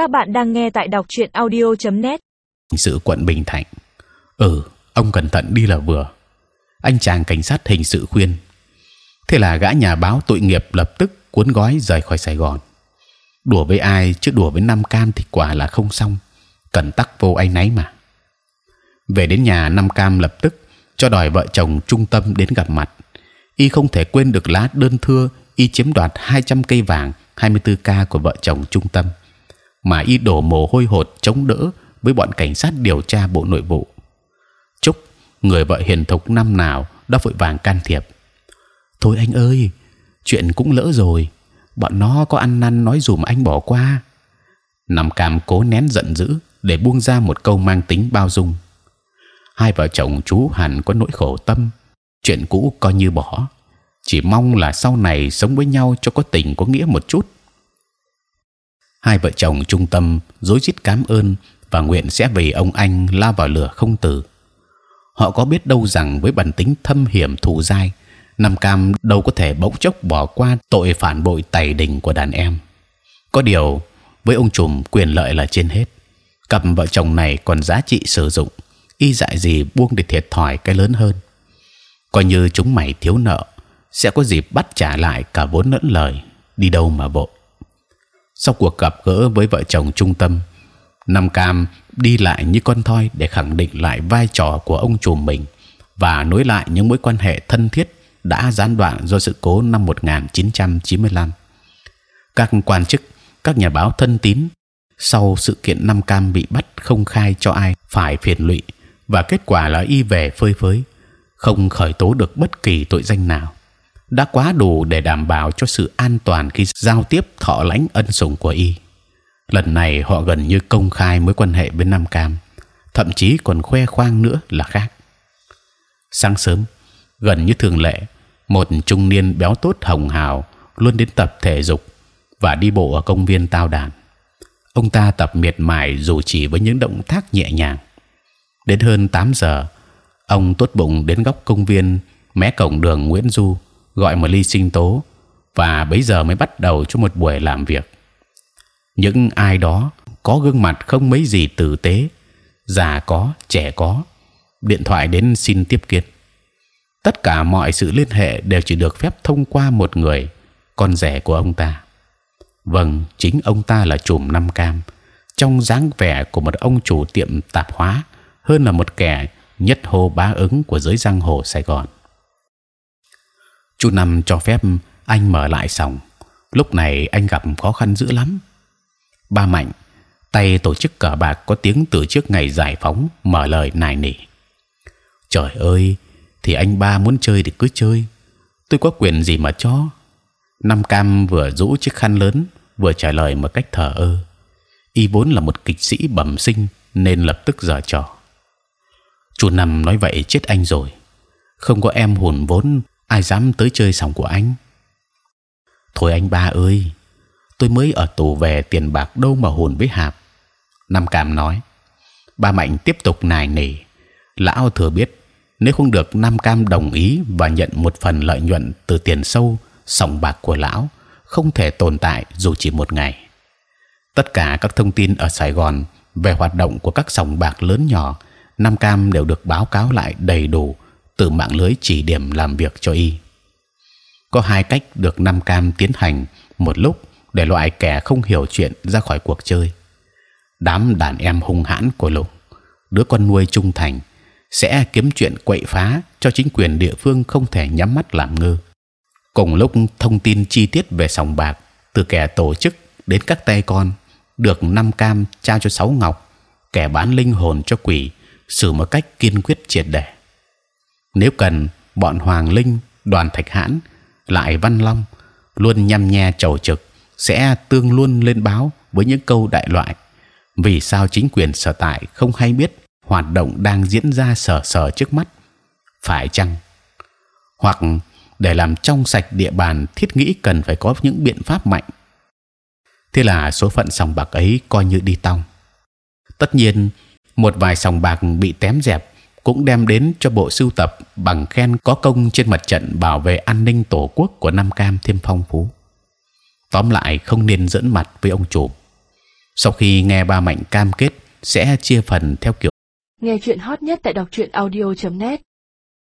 Các bạn đang nghe tại đọc truyện audio.net. Hình sự quận Bình Thạnh. Ừ, ông cẩn thận đi là vừa. Anh chàng cảnh sát hình sự khuyên. Thế là gã nhà báo tội nghiệp lập tức cuốn gói rời khỏi Sài Gòn. Đùa với ai chứ đùa với Nam Cam thì quả là không xong. Cần tắc vô anh nấy mà. Về đến nhà Nam Cam lập tức cho đòi vợ chồng trung tâm đến gặp mặt. Y không thể quên được lá đơn thưa y chiếm đoạt 200 cây vàng 24 k của vợ chồng trung tâm mà y đổ mồ hôi hột chống đỡ với bọn cảnh sát điều tra bộ nội vụ. Trúc, người vợ hiền thục năm nào đã vội vàng can thiệp. Thôi anh ơi, chuyện cũng lỡ rồi. Bọn nó có ăn năn nói dùm anh bỏ qua. Nằm cam cố nén giận dữ để buông ra một câu mang tính bao dung. Hai vợ chồng chú hẳn có nỗi khổ tâm, chuyện cũ coi như bỏ. Chỉ mong là sau này sống với nhau cho có tình có nghĩa một chút hai vợ chồng trung tâm rối rít cảm ơn và nguyện sẽ vì ông anh la vào lửa không tử. Họ có biết đâu rằng với bản tính thâm hiểm thù dai, Nam Cam đâu có thể bỗng chốc bỏ qua tội phản bội tày đình của đàn em. Có điều với ông trùm quyền lợi là trên hết. Cặp vợ chồng này còn giá trị sử dụng, y dại gì buông để thiệt thòi cái lớn hơn. Coi như chúng mày thiếu nợ, sẽ có dịp bắt trả lại cả vốn lẫn lời. Đi đâu mà vội sau cuộc gặp gỡ với vợ chồng trung tâm Nam Cam đi lại như con thoi để khẳng định lại vai trò của ông chủ mình và nối lại những mối quan hệ thân thiết đã gián đoạn do sự cố năm 1995. Các quan chức, các nhà báo thân tín sau sự kiện Nam Cam bị bắt không khai cho ai phải phiền lụy và kết quả là y về phơi phới, không khởi tố được bất kỳ tội danh nào đã quá đủ để đảm bảo cho sự an toàn khi giao tiếp thọ lãnh ân sủng của y. Lần này họ gần như công khai mối quan hệ với Nam Cam, thậm chí còn khoe khoang nữa là khác. Sáng sớm, gần như thường lệ, một trung niên béo tốt hồng hào luôn đến tập thể dục và đi bộ ở công viên Tao Đàn. Ông ta tập miệt mài dù chỉ với những động tác nhẹ nhàng. Đến hơn 8 giờ, ông tốt bụng đến góc công viên mé cổng đường Nguyễn Du gọi một ly sinh tố và bấy giờ mới bắt đầu cho một buổi làm việc. Những ai đó có gương mặt không mấy gì tử tế, già có, trẻ có, điện thoại đến xin tiếp kiến. Tất cả mọi sự liên hệ đều chỉ được phép thông qua một người, con rể của ông ta. Vâng, chính ông ta là chùm năm cam, trong dáng vẻ của một ông chủ tiệm tạp hóa hơn là một kẻ nhất hô bá ứng của giới giang hồ Sài Gòn chú năm cho phép anh mở lại sòng. Lúc này anh gặp khó khăn dữ lắm. Ba mạnh, tay tổ chức cờ bạc có tiếng từ trước ngày giải phóng mở lời nài nỉ. Trời ơi, thì anh ba muốn chơi thì cứ chơi. Tôi có quyền gì mà cho? Năm cam vừa rũ chiếc khăn lớn, vừa trả lời một cách thờ ơ. Y vốn là một kịch sĩ bẩm sinh nên lập tức giở trò. Chú năm nói vậy chết anh rồi. Không có em hùn vốn ai dám tới chơi sòng của anh? Thôi anh ba ơi, tôi mới ở tù về tiền bạc đâu mà hồn với hạp. Nam cam nói, ba mạnh tiếp tục nài nỉ. Lão thừa biết, nếu không được nam cam đồng ý và nhận một phần lợi nhuận từ tiền sâu, sòng bạc của lão, không thể tồn tại dù chỉ một ngày. Tất cả các thông tin ở Sài Gòn về hoạt động của các sòng bạc lớn nhỏ, Nam Cam đều được báo cáo lại đầy đủ từ mạng lưới chỉ điểm làm việc cho y. Có hai cách được Nam Cam tiến hành một lúc để loại kẻ không hiểu chuyện ra khỏi cuộc chơi. Đám đàn em hung hãn của Lục, đứa con nuôi trung thành, sẽ kiếm chuyện quậy phá cho chính quyền địa phương không thể nhắm mắt làm ngơ. Cùng lúc thông tin chi tiết về sòng bạc từ kẻ tổ chức đến các tay con được Nam Cam trao cho Sáu Ngọc, kẻ bán linh hồn cho quỷ, xử một cách kiên quyết triệt để nếu cần bọn Hoàng Linh, Đoàn Thạch Hãn, lại Văn Long luôn nhăm nhe chầu trực sẽ tương luôn lên báo với những câu đại loại. Vì sao chính quyền sở tại không hay biết hoạt động đang diễn ra sở sở trước mắt? Phải chăng? Hoặc để làm trong sạch địa bàn thiết nghĩ cần phải có những biện pháp mạnh. Thế là số phận sòng bạc ấy coi như đi tong. Tất nhiên, một vài sòng bạc bị tém dẹp cũng đem đến cho bộ sưu tập bằng khen có công trên mặt trận bảo vệ an ninh tổ quốc của Nam Cam thêm phong phú. Tóm lại không nên dẫn mặt với ông chủ. sau khi nghe ba mạnh cam kết sẽ chia phần theo kiểu Nghe chuyện hot nhất tại đọc truyện audio.net